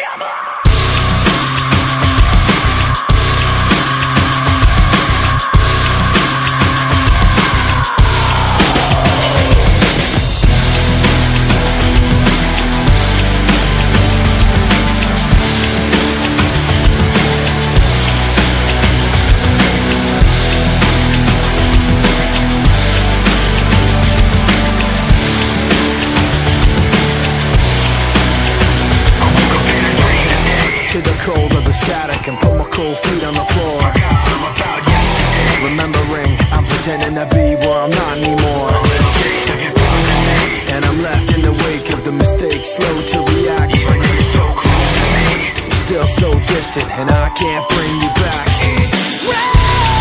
Come cold feet on the floor. Remembering, I'm pretending to be where I'm not anymore. And I'm left in the wake of the mistakes, slow to react. Still so distant, and I can't bring you back.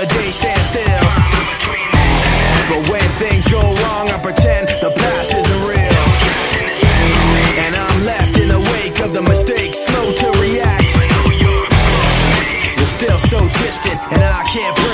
the day stands still. But when things go wrong, I pretend the past isn't real. And I'm left in the wake of the mistakes, slow to react. You're still so distant, and I can't.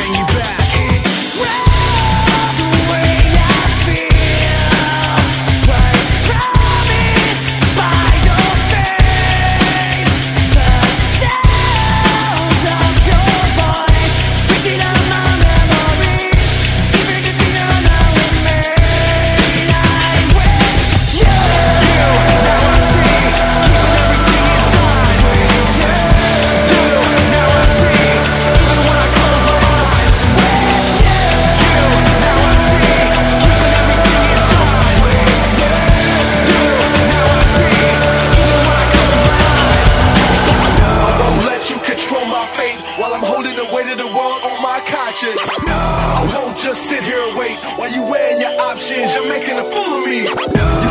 while I'm holding the weight of the world on my conscience. No, I won't just sit here and wait while you weighing your options. You're making a fool of me. No.